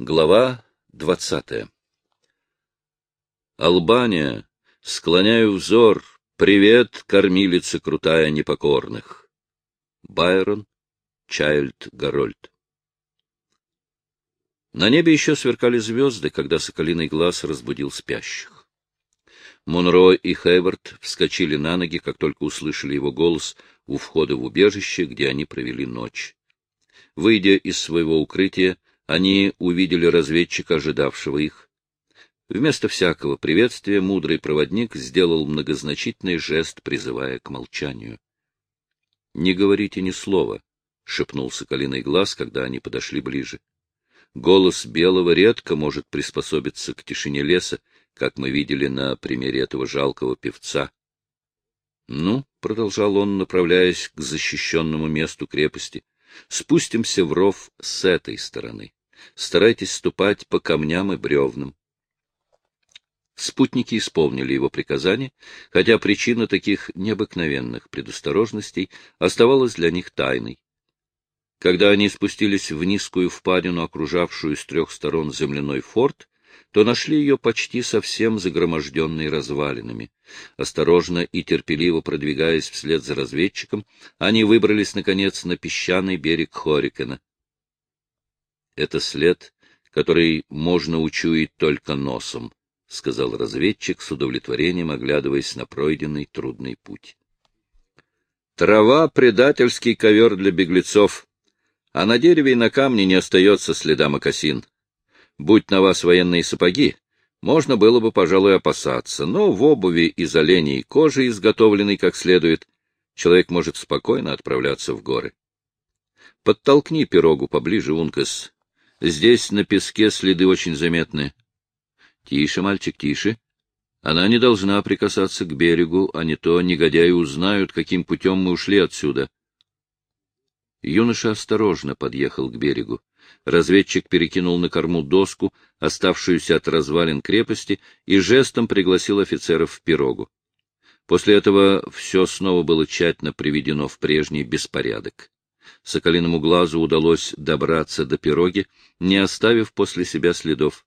Глава двадцатая Албания, склоняю взор, привет, кормилица крутая непокорных. Байрон, Чайльд Гарольд На небе еще сверкали звезды, когда соколиный глаз разбудил спящих. Монро и Хейвард вскочили на ноги, как только услышали его голос у входа в убежище, где они провели ночь. Выйдя из своего укрытия, они увидели разведчика, ожидавшего их. Вместо всякого приветствия мудрый проводник сделал многозначительный жест, призывая к молчанию. — Не говорите ни слова, — шепнул соколиный глаз, когда они подошли ближе. Голос белого редко может приспособиться к тишине леса, как мы видели на примере этого жалкого певца. — Ну, — продолжал он, направляясь к защищенному месту крепости, — спустимся в ров с этой стороны. Старайтесь ступать по камням и бревнам. Спутники исполнили его приказание, хотя причина таких необыкновенных предосторожностей оставалась для них тайной. Когда они спустились в низкую впадину, окружавшую с трех сторон земляной форт, то нашли ее почти совсем загроможденной развалинами. Осторожно и терпеливо продвигаясь вслед за разведчиком, они выбрались, наконец, на песчаный берег Хорикена. Это след, который можно учуять только носом, — сказал разведчик с удовлетворением, оглядываясь на пройденный трудный путь. Трава — предательский ковер для беглецов, а на дереве и на камне не остается следа мокасин. Будь на вас военные сапоги, можно было бы, пожалуй, опасаться, но в обуви из оленей кожи, изготовленной как следует, человек может спокойно отправляться в горы. Подтолкни пирогу поближе, Ункас, Здесь на песке следы очень заметны. Тише, мальчик, тише. Она не должна прикасаться к берегу, а не то негодяи узнают, каким путем мы ушли отсюда. Юноша осторожно подъехал к берегу. Разведчик перекинул на корму доску, оставшуюся от развалин крепости, и жестом пригласил офицеров в пирогу. После этого все снова было тщательно приведено в прежний беспорядок. Соколиному глазу удалось добраться до пироги, не оставив после себя следов.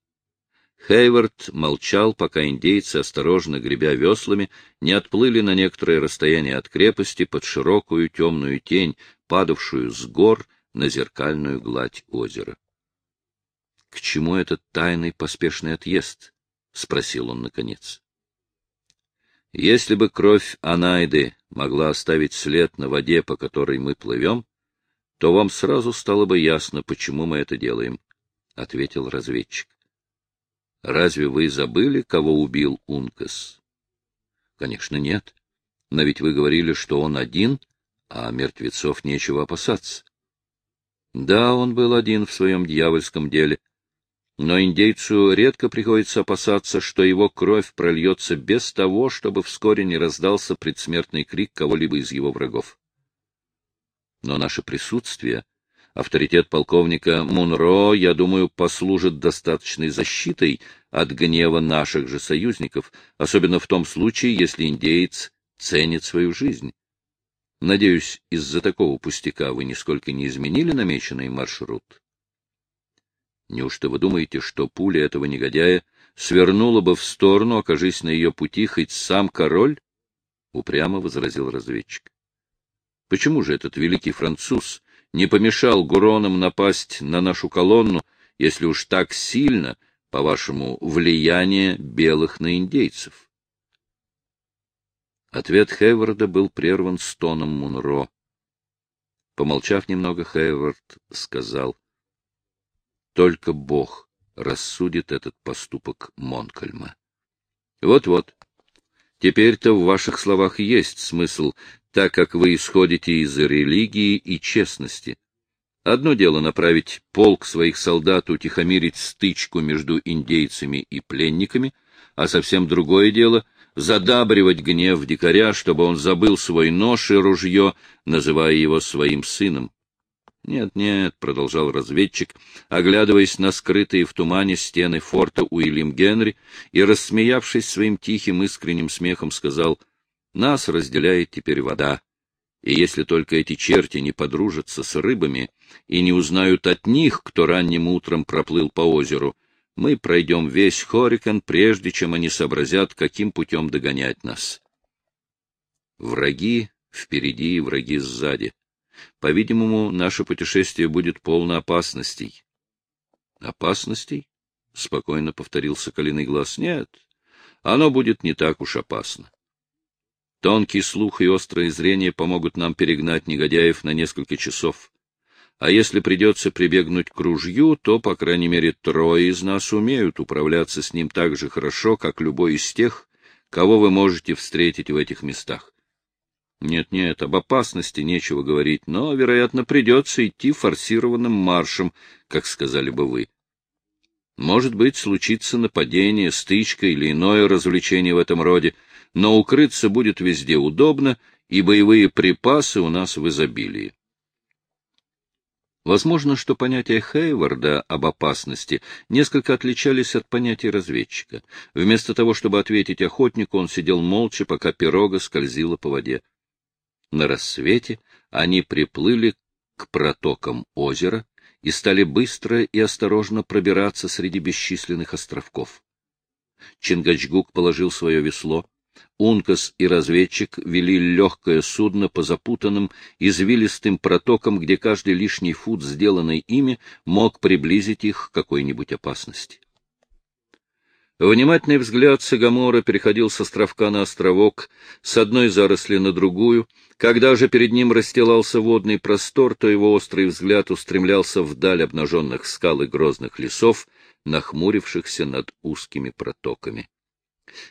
Хейвард молчал, пока индейцы, осторожно гребя веслами, не отплыли на некоторое расстояние от крепости под широкую темную тень, падавшую с гор на зеркальную гладь озера. — К чему этот тайный поспешный отъезд? — спросил он наконец. — Если бы кровь Анайды могла оставить след на воде, по которой мы плывем, то вам сразу стало бы ясно, почему мы это делаем, — ответил разведчик. — Разве вы забыли, кого убил Ункас? — Конечно, нет. Но ведь вы говорили, что он один, а мертвецов нечего опасаться. Да, он был один в своем дьявольском деле. Но индейцу редко приходится опасаться, что его кровь прольется без того, чтобы вскоре не раздался предсмертный крик кого-либо из его врагов но наше присутствие, авторитет полковника Мунро, я думаю, послужит достаточной защитой от гнева наших же союзников, особенно в том случае, если индеец ценит свою жизнь. Надеюсь, из-за такого пустяка вы нисколько не изменили намеченный маршрут. Неужто вы думаете, что пуля этого негодяя свернула бы в сторону, окажись на ее пути хоть сам король? — упрямо возразил разведчик. Почему же этот великий француз не помешал Гуронам напасть на нашу колонну, если уж так сильно, по-вашему, влияние белых на индейцев? Ответ Хейварда был прерван стоном Мунро. Помолчав немного, Хейвард сказал, — Только Бог рассудит этот поступок Монкольма. Вот — Теперь-то в ваших словах есть смысл, так как вы исходите из религии и честности. Одно дело направить полк своих солдат утихомирить стычку между индейцами и пленниками, а совсем другое дело — задабривать гнев дикаря, чтобы он забыл свой нож и ружье, называя его своим сыном. «Нет, нет», — продолжал разведчик, оглядываясь на скрытые в тумане стены форта Уильям Генри и, рассмеявшись своим тихим искренним смехом, сказал, «Нас разделяет теперь вода. И если только эти черти не подружатся с рыбами и не узнают от них, кто ранним утром проплыл по озеру, мы пройдем весь Хорикон, прежде чем они сообразят, каким путем догонять нас. Враги впереди и враги сзади. По-видимому, наше путешествие будет полно опасностей. — Опасностей? — спокойно повторил Соколиный глаз. — Нет, оно будет не так уж опасно. Тонкий слух и острое зрение помогут нам перегнать негодяев на несколько часов. А если придется прибегнуть к ружью, то, по крайней мере, трое из нас умеют управляться с ним так же хорошо, как любой из тех, кого вы можете встретить в этих местах. Нет-нет, об опасности нечего говорить, но, вероятно, придется идти форсированным маршем, как сказали бы вы. Может быть, случится нападение, стычка или иное развлечение в этом роде — но укрыться будет везде удобно, и боевые припасы у нас в изобилии. Возможно, что понятия Хейварда об опасности несколько отличались от понятий разведчика. Вместо того, чтобы ответить охотнику, он сидел молча, пока пирога скользила по воде. На рассвете они приплыли к протокам озера и стали быстро и осторожно пробираться среди бесчисленных островков. Чингачгук положил свое весло, Ункас и разведчик вели легкое судно по запутанным, извилистым протокам, где каждый лишний фут, сделанный ими, мог приблизить их к какой-нибудь опасности. Внимательный взгляд Сагамора переходил с островка на островок, с одной заросли на другую. Когда же перед ним расстилался водный простор, то его острый взгляд устремлялся вдаль обнаженных скал и грозных лесов, нахмурившихся над узкими протоками.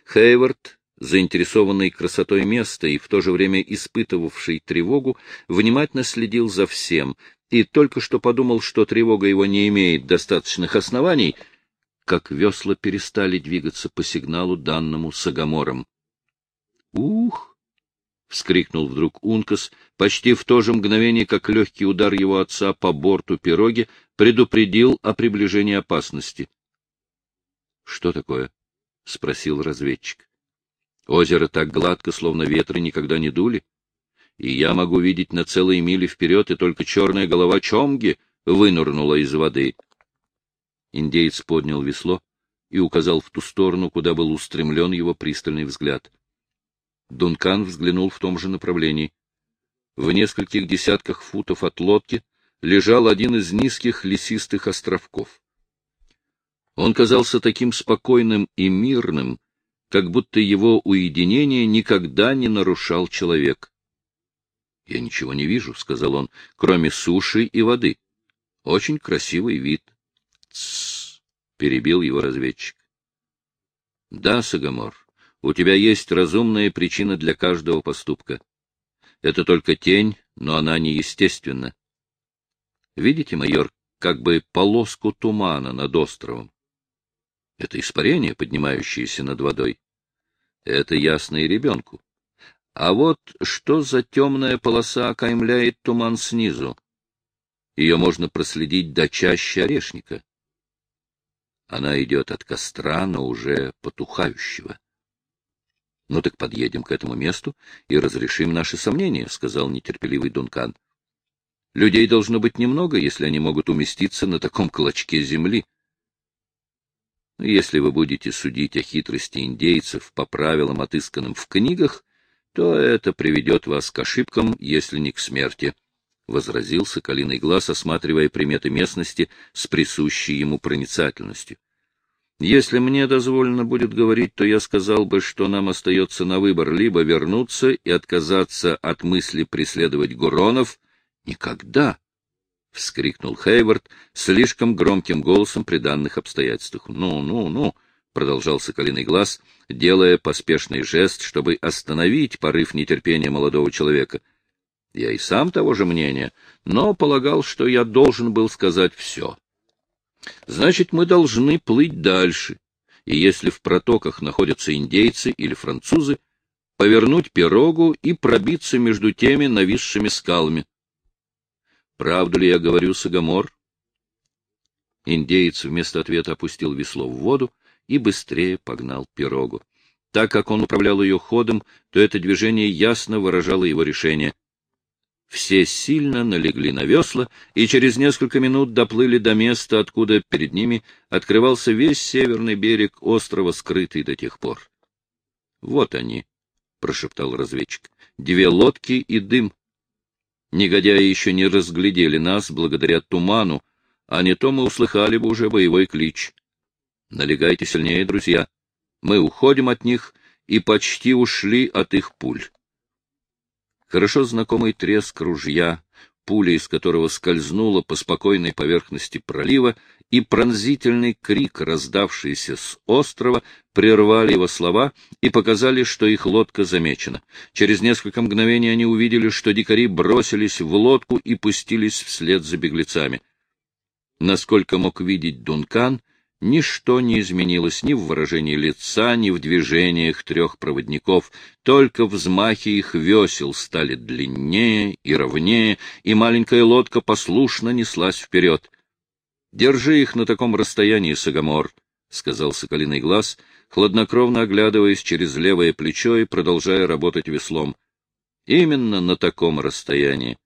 Хейвард заинтересованный красотой места и в то же время испытывавший тревогу, внимательно следил за всем и только что подумал, что тревога его не имеет достаточных оснований, как весла перестали двигаться по сигналу, данному Сагамором. «Ух!» — вскрикнул вдруг Ункас, почти в то же мгновение, как легкий удар его отца по борту пироги предупредил о приближении опасности. — Что такое? — спросил разведчик. Озеро так гладко, словно ветры никогда не дули. И я могу видеть на целые мили вперед, и только черная голова Чомги вынырнула из воды. Индеец поднял весло и указал в ту сторону, куда был устремлен его пристальный взгляд. Дункан взглянул в том же направлении. В нескольких десятках футов от лодки лежал один из низких лесистых островков. Он казался таким спокойным и мирным, как будто его уединение никогда не нарушал человек. — Я ничего не вижу, — сказал он, — кроме суши и воды. Очень красивый вид. — Тссс, — перебил его разведчик. — Да, Сагамор, у тебя есть разумная причина для каждого поступка. Это только тень, но она неестественна. Видите, майор, как бы полоску тумана над островом? Это испарение, поднимающееся над водой. Это ясно и ребенку. А вот что за темная полоса окаймляет туман снизу? Ее можно проследить до чаще орешника. Она идет от костра, но уже потухающего. — Ну так подъедем к этому месту и разрешим наши сомнения, — сказал нетерпеливый Дункан. — Людей должно быть немного, если они могут уместиться на таком клочке земли. — если вы будете судить о хитрости индейцев по правилам, отысканным в книгах, то это приведет вас к ошибкам, если не к смерти, — возразил Соколиный глаз, осматривая приметы местности с присущей ему проницательностью. Если мне дозволено будет говорить, то я сказал бы, что нам остается на выбор либо вернуться и отказаться от мысли преследовать Гуронов. Никогда! — вскрикнул Хейвард слишком громким голосом при данных обстоятельствах. «Ну, ну, ну!» — продолжал Соколиный глаз, делая поспешный жест, чтобы остановить порыв нетерпения молодого человека. Я и сам того же мнения, но полагал, что я должен был сказать все. Значит, мы должны плыть дальше, и если в протоках находятся индейцы или французы, повернуть пирогу и пробиться между теми нависшими скалами. Правду ли я говорю, Сагамор? Индеец вместо ответа опустил весло в воду и быстрее погнал пирогу. Так как он управлял ее ходом, то это движение ясно выражало его решение. Все сильно налегли на весла и через несколько минут доплыли до места, откуда перед ними открывался весь северный берег острова, скрытый до тех пор. — Вот они, — прошептал разведчик, — две лодки и дым. Негодяи еще не разглядели нас благодаря туману, а не то мы услыхали бы уже боевой клич. Налегайте сильнее, друзья. Мы уходим от них и почти ушли от их пуль. Хорошо знакомый треск ружья, пуля из которого скользнула по спокойной поверхности пролива, и пронзительный крик, раздавшийся с острова, прервали его слова и показали, что их лодка замечена. Через несколько мгновений они увидели, что дикари бросились в лодку и пустились вслед за беглецами. Насколько мог видеть Дункан, Ничто не изменилось ни в выражении лица, ни в движениях трех проводников, только взмахи их весел стали длиннее и ровнее, и маленькая лодка послушно неслась вперед. — Держи их на таком расстоянии, Сагамор, — сказал Соколиный глаз, хладнокровно оглядываясь через левое плечо и продолжая работать веслом. — Именно на таком расстоянии.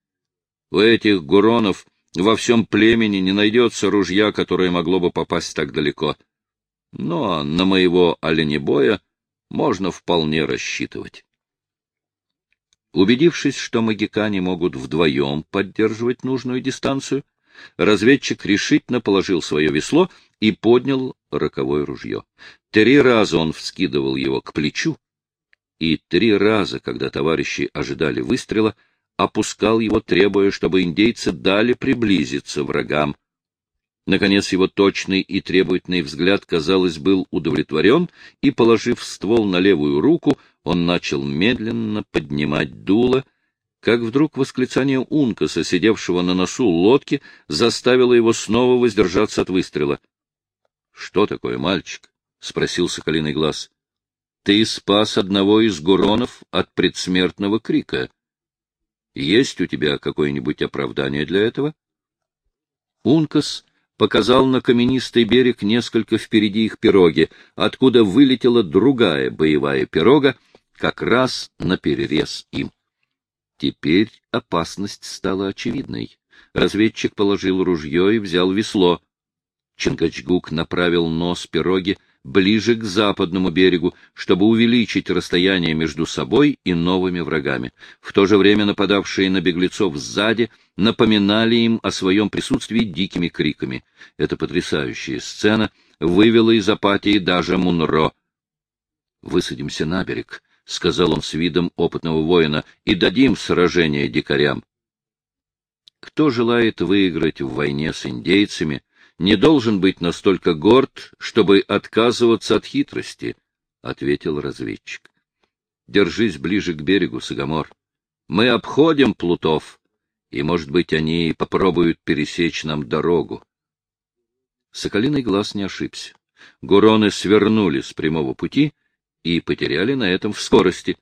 У этих гуронов во всем племени не найдется ружья, которое могло бы попасть так далеко. Но на моего оленебоя можно вполне рассчитывать. Убедившись, что магикане могут вдвоем поддерживать нужную дистанцию, разведчик решительно положил свое весло и поднял роковое ружье. Три раза он вскидывал его к плечу, и три раза, когда товарищи ожидали выстрела, опускал его, требуя, чтобы индейцы дали приблизиться врагам. Наконец его точный и требовательный взгляд, казалось, был удовлетворен, и, положив ствол на левую руку, он начал медленно поднимать дуло, как вдруг восклицание Ункаса, сидевшего на носу лодки, заставило его снова воздержаться от выстрела. — Что такое, мальчик? — спросил Соколиный глаз. — Ты спас одного из гуронов от предсмертного крика. Есть у тебя какое-нибудь оправдание для этого? Ункас показал на каменистый берег несколько впереди их пироги, откуда вылетела другая боевая пирога, как раз на перерез им. Теперь опасность стала очевидной. Разведчик положил ружье и взял весло. Чингачгук направил нос пироги ближе к западному берегу, чтобы увеличить расстояние между собой и новыми врагами. В то же время нападавшие на беглецов сзади напоминали им о своем присутствии дикими криками. Эта потрясающая сцена вывела из апатии даже Мунро. «Высадимся на берег», — сказал он с видом опытного воина, — «и дадим сражение дикарям». Кто желает выиграть в войне с индейцами — не должен быть настолько горд, чтобы отказываться от хитрости, — ответил разведчик. — Держись ближе к берегу, Сагамор. Мы обходим плутов, и, может быть, они попробуют пересечь нам дорогу. Соколиный глаз не ошибся. Гуроны свернули с прямого пути и потеряли на этом в скорости.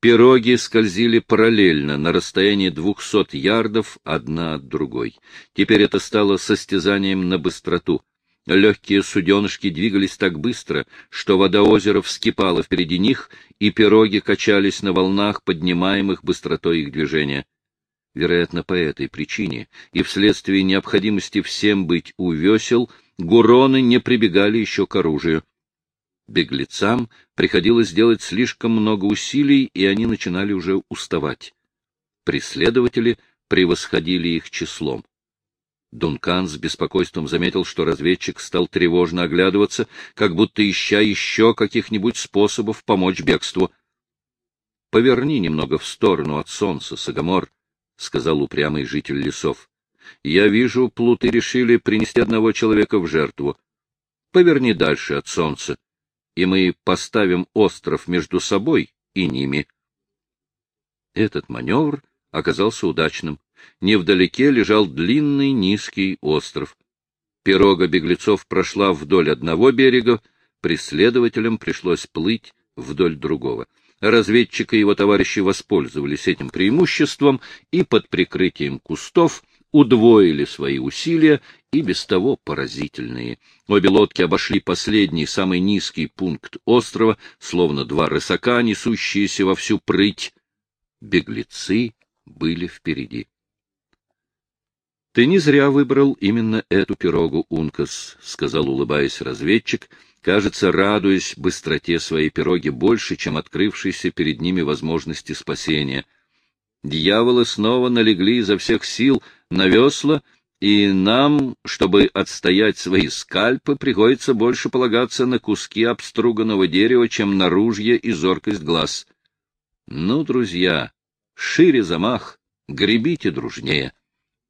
Пироги скользили параллельно, на расстоянии двухсот ярдов одна от другой. Теперь это стало состязанием на быстроту. Легкие суденышки двигались так быстро, что вода озера вскипала впереди них, и пироги качались на волнах, поднимаемых быстротой их движения. Вероятно, по этой причине и вследствие необходимости всем быть у весел, гуроны не прибегали еще к оружию. Беглецам приходилось делать слишком много усилий, и они начинали уже уставать. Преследователи превосходили их числом. Дункан с беспокойством заметил, что разведчик стал тревожно оглядываться, как будто ища еще каких-нибудь способов помочь бегству. — Поверни немного в сторону от солнца, Сагамор, — сказал упрямый житель лесов. — Я вижу, плуты решили принести одного человека в жертву. Поверни дальше от солнца и мы поставим остров между собой и ними. Этот маневр оказался удачным. Невдалеке лежал длинный низкий остров. Пирога беглецов прошла вдоль одного берега, преследователям пришлось плыть вдоль другого. Разведчик и его товарищи воспользовались этим преимуществом и под прикрытием кустов удвоили свои усилия, и без того поразительные. Обе лодки обошли последний, самый низкий пункт острова, словно два рысака, несущиеся во всю прыть. Беглецы были впереди. — Ты не зря выбрал именно эту пирогу, Ункас, — сказал, улыбаясь разведчик, кажется, радуясь быстроте своей пироги больше, чем открывшейся перед ними возможности спасения. Дьяволы снова налегли изо всех сил на весла, и нам, чтобы отстоять свои скальпы, приходится больше полагаться на куски обструганного дерева, чем на ружье и зоркость глаз. Ну, друзья, шире замах, гребите дружнее.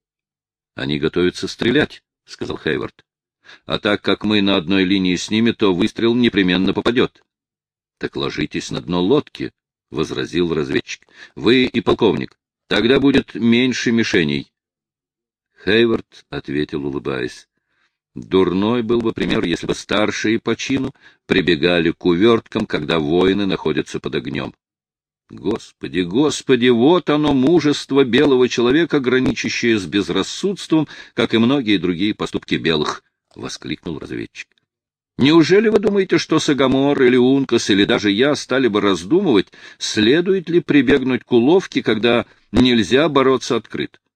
— Они готовятся стрелять, — сказал Хейвард. — А так как мы на одной линии с ними, то выстрел непременно попадет. — Так ложитесь на дно лодки, — возразил разведчик. — Вы и полковник. Тогда будет меньше мишеней. Хейвард ответил, улыбаясь. Дурной был бы пример, если бы старшие по чину прибегали к уверткам, когда воины находятся под огнем. Господи, Господи, вот оно мужество белого человека, граничащее с безрассудством, как и многие другие поступки белых, — воскликнул разведчик. Неужели вы думаете, что Сагамор или Ункас или даже я стали бы раздумывать, следует ли прибегнуть к уловке, когда нельзя бороться открыто? —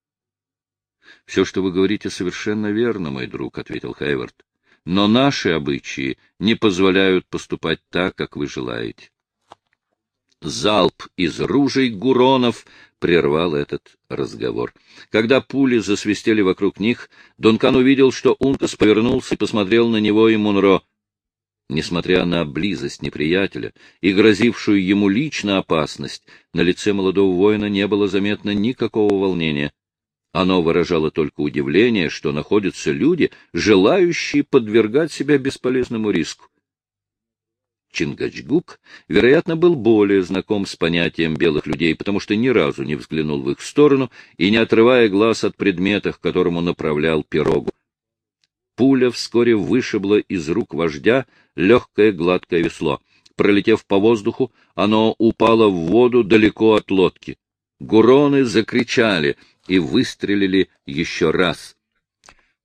Все, что вы говорите, совершенно верно, мой друг, — ответил Хайвард. — Но наши обычаи не позволяют поступать так, как вы желаете. Залп из ружей гуронов прервал этот разговор. Когда пули засвистели вокруг них, Дункан увидел, что Ункас повернулся и посмотрел на него и Мунро. Несмотря на близость неприятеля и грозившую ему лично опасность, на лице молодого воина не было заметно никакого волнения. Оно выражало только удивление, что находятся люди, желающие подвергать себя бесполезному риску. Чингачгук, вероятно, был более знаком с понятием белых людей, потому что ни разу не взглянул в их сторону и не отрывая глаз от предмета, к которому направлял пирогу. Пуля вскоре вышибла из рук вождя легкое гладкое весло. Пролетев по воздуху, оно упало в воду далеко от лодки. Гуроны закричали — и выстрелили еще раз.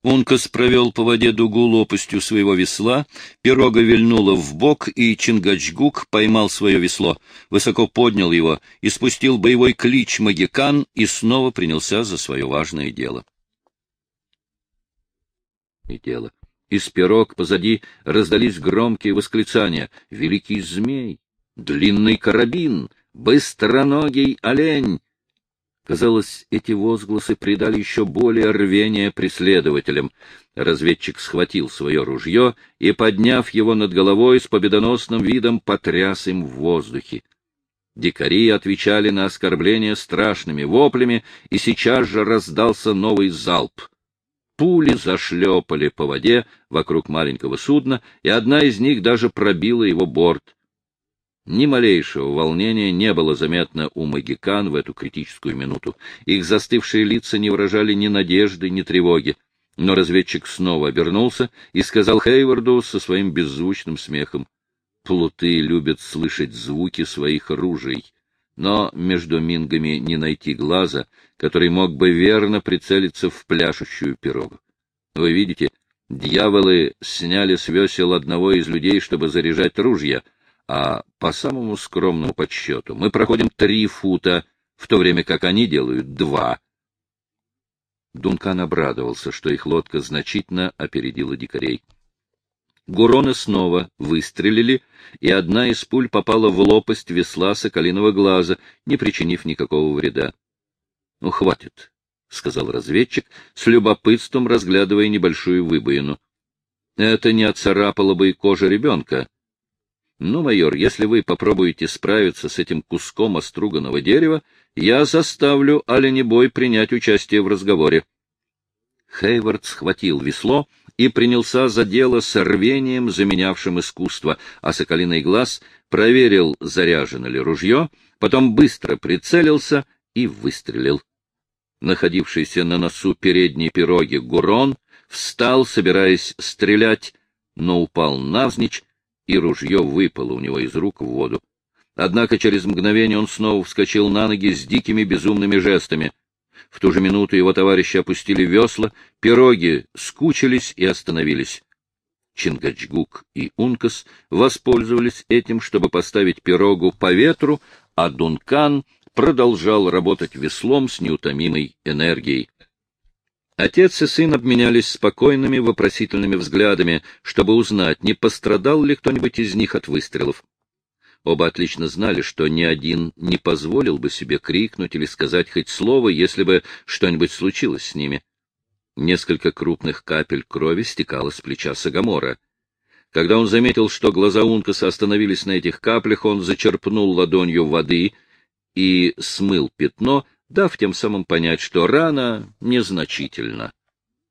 Ункас провел по воде дугу лопастью своего весла, пирога вильнула в бок, и Чингачгук поймал свое весло, высоко поднял его, и спустил боевой клич магикан и снова принялся за свое важное дело. И дело. Из пирог позади раздались громкие восклицания. «Великий змей! Длинный карабин! Быстроногий олень!» Казалось, эти возгласы придали еще более рвения преследователям. Разведчик схватил свое ружье и, подняв его над головой, с победоносным видом потряс им в воздухе. Дикари отвечали на оскорбления страшными воплями, и сейчас же раздался новый залп. Пули зашлепали по воде вокруг маленького судна, и одна из них даже пробила его борт. Ни малейшего волнения не было заметно у магикан в эту критическую минуту. Их застывшие лица не выражали ни надежды, ни тревоги. Но разведчик снова обернулся и сказал Хейварду со своим беззвучным смехом. Плуты любят слышать звуки своих ружей, но между мингами не найти глаза, который мог бы верно прицелиться в пляшущую пирогу. Вы видите, дьяволы сняли с весел одного из людей, чтобы заряжать ружья — а по самому скромному подсчету мы проходим три фута, в то время как они делают два. Дункан обрадовался, что их лодка значительно опередила дикарей. Гуроны снова выстрелили, и одна из пуль попала в лопасть весла соколиного глаза, не причинив никакого вреда. — Ну, хватит, — сказал разведчик, с любопытством разглядывая небольшую выбоину. — Это не отцарапало бы и кожа ребенка. Ну, майор, если вы попробуете справиться с этим куском оструганного дерева, я заставлю оленебой принять участие в разговоре. Хейвард схватил весло и принялся за дело с рвением, заменявшим искусство, а соколиный глаз проверил, заряжено ли ружье, потом быстро прицелился и выстрелил. Находившийся на носу передней пироги Гурон встал, собираясь стрелять, но упал навзничь и ружье выпало у него из рук в воду. Однако через мгновение он снова вскочил на ноги с дикими безумными жестами. В ту же минуту его товарищи опустили весла, пироги скучились и остановились. Чингачгук и Ункас воспользовались этим, чтобы поставить пирогу по ветру, а Дункан продолжал работать веслом с неутомимой энергией. Отец и сын обменялись спокойными вопросительными взглядами, чтобы узнать, не пострадал ли кто-нибудь из них от выстрелов. Оба отлично знали, что ни один не позволил бы себе крикнуть или сказать хоть слово, если бы что-нибудь случилось с ними. Несколько крупных капель крови стекало с плеча Сагамора. Когда он заметил, что глаза Ункаса остановились на этих каплях, он зачерпнул ладонью воды и смыл пятно, дав тем самым понять, что рана незначительна.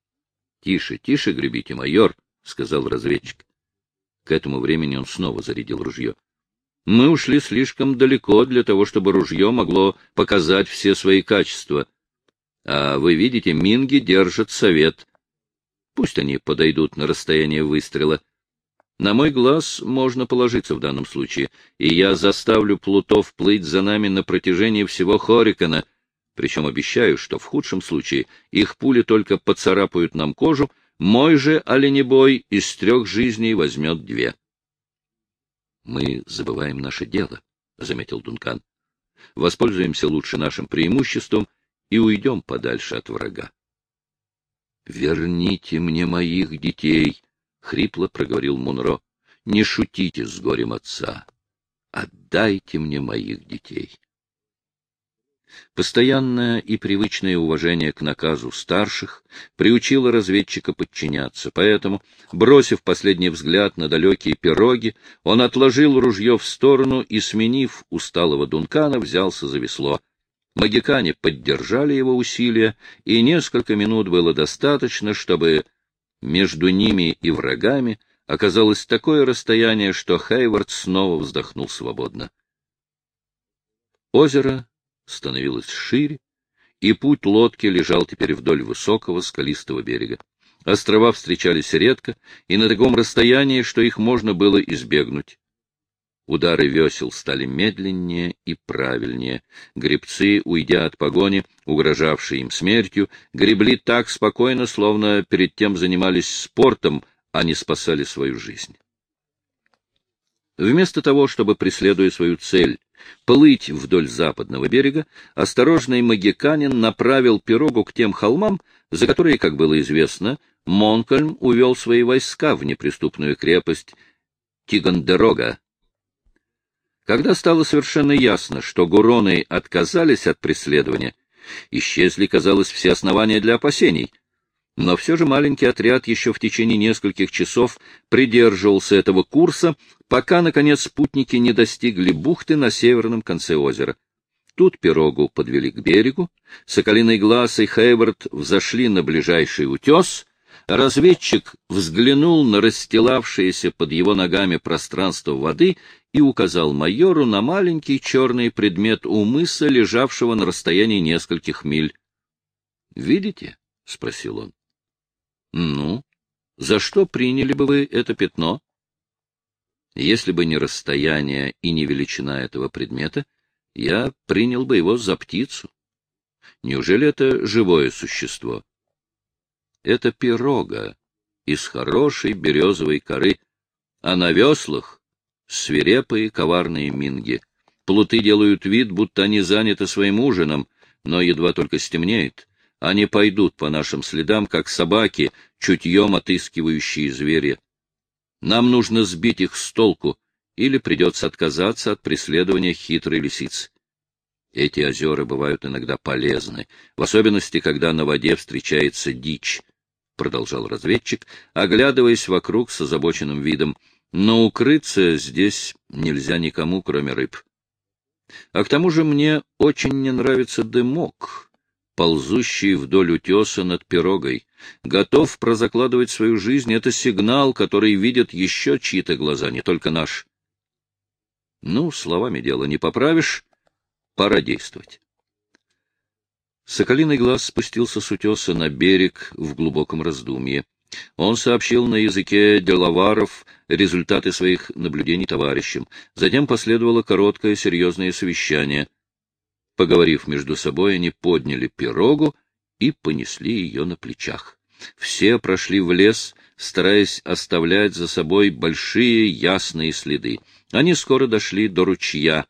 — Тише, тише гребите, майор, — сказал разведчик. К этому времени он снова зарядил ружье. Мы ушли слишком далеко для того, чтобы ружье могло показать все свои качества. А вы видите, минги держат совет. Пусть они подойдут на расстояние выстрела. На мой глаз можно положиться в данном случае, и я заставлю плутов плыть за нами на протяжении всего Хорикана, причем обещаю, что в худшем случае их пули только поцарапают нам кожу, мой же оленебой из трех жизней возьмет две. Мы забываем наше дело, — заметил Дункан. Воспользуемся лучше нашим преимуществом и уйдем подальше от врага. — Верните мне моих детей, — хрипло проговорил Мунро. — Не шутите с горем отца. Отдайте мне моих детей. Постоянное и привычное уважение к наказу старших приучило разведчика подчиняться, поэтому, бросив последний взгляд на далекие пироги, он отложил ружье в сторону и, сменив усталого Дункана, взялся за весло. Магикане поддержали его усилия, и несколько минут было достаточно, чтобы между ними и врагами оказалось такое расстояние, что Хейвард снова вздохнул свободно. Озеро становилось шире, и путь лодки лежал теперь вдоль высокого скалистого берега. Острова встречались редко и на таком расстоянии, что их можно было избегнуть. Удары весел стали медленнее и правильнее. Гребцы, уйдя от погони, угрожавшей им смертью, гребли так спокойно, словно перед тем занимались спортом, а не спасали свою жизнь. Вместо того, чтобы, преследуя свою цель, плыть вдоль западного берега, осторожный магиканин направил пирогу к тем холмам, за которые, как было известно, Монкольм увел свои войска в неприступную крепость Тигандерога. Когда стало совершенно ясно, что гуроны отказались от преследования, исчезли, казалось, все основания для опасений — но все же маленький отряд еще в течение нескольких часов придерживался этого курса, пока, наконец, спутники не достигли бухты на северном конце озера. Тут пирогу подвели к берегу, Соколиный глаз и Хейвард взошли на ближайший утес, разведчик взглянул на расстилавшееся под его ногами пространство воды и указал майору на маленький черный предмет у мыса, лежавшего на расстоянии нескольких миль. «Видите?» — спросил он. Ну, за что приняли бы вы это пятно? Если бы не расстояние и не величина этого предмета, я принял бы его за птицу. Неужели это живое существо? Это пирога из хорошей березовой коры, а на веслах свирепые коварные минги. Плуты делают вид, будто они заняты своим ужином, но едва только стемнеет, они пойдут по нашим следам, как собаки, чутьем отыскивающие зверя. Нам нужно сбить их с толку, или придется отказаться от преследования хитрой лисицы. Эти озера бывают иногда полезны, в особенности, когда на воде встречается дичь, — продолжал разведчик, оглядываясь вокруг с озабоченным видом. Но укрыться здесь нельзя никому, кроме рыб. А к тому же мне очень не нравится дымок, ползущий вдоль утеса над пирогой. Готов прозакладывать свою жизнь — это сигнал, который видят еще чьи-то глаза, не только наш. Ну, словами дело не поправишь, пора действовать. Соколиный глаз спустился с утеса на берег в глубоком раздумье. Он сообщил на языке деловаров результаты своих наблюдений товарищам. Затем последовало короткое серьезное совещание — Поговорив между собой, они подняли пирогу и понесли ее на плечах. Все прошли в лес, стараясь оставлять за собой большие ясные следы. Они скоро дошли до ручья,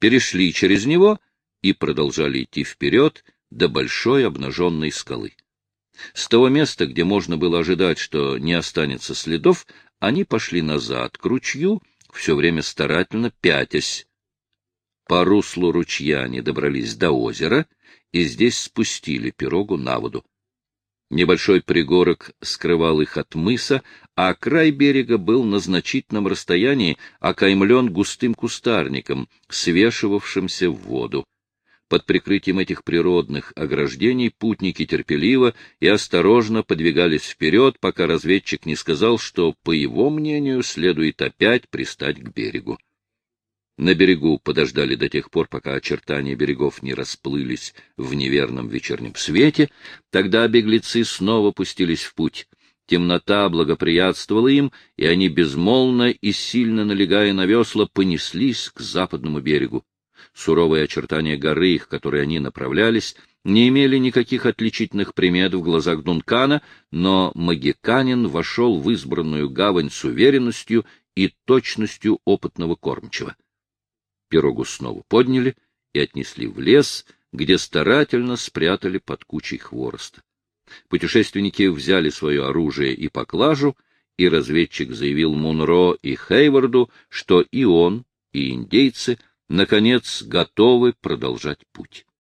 перешли через него и продолжали идти вперед до большой обнаженной скалы. С того места, где можно было ожидать, что не останется следов, они пошли назад, к ручью, все время старательно пятясь. По руслу ручья они добрались до озера и здесь спустили пирогу на воду. Небольшой пригорок скрывал их от мыса, а край берега был на значительном расстоянии окаймлен густым кустарником, свешивавшимся в воду. Под прикрытием этих природных ограждений путники терпеливо и осторожно подвигались вперед, пока разведчик не сказал, что, по его мнению, следует опять пристать к берегу. На берегу подождали до тех пор, пока очертания берегов не расплылись в неверном вечернем свете, тогда беглецы снова пустились в путь. Темнота благоприятствовала им, и они безмолвно и сильно налегая на весла понеслись к западному берегу. Суровые очертания горы, к которой они направлялись, не имели никаких отличительных примет в глазах Дункана, но Магиканин вошел в избранную гавань с уверенностью и точностью опытного кормчего. Пирогу снова подняли и отнесли в лес, где старательно спрятали под кучей хвороста. Путешественники взяли свое оружие и поклажу, и разведчик заявил Мунро и Хейварду, что и он, и индейцы, наконец, готовы продолжать путь.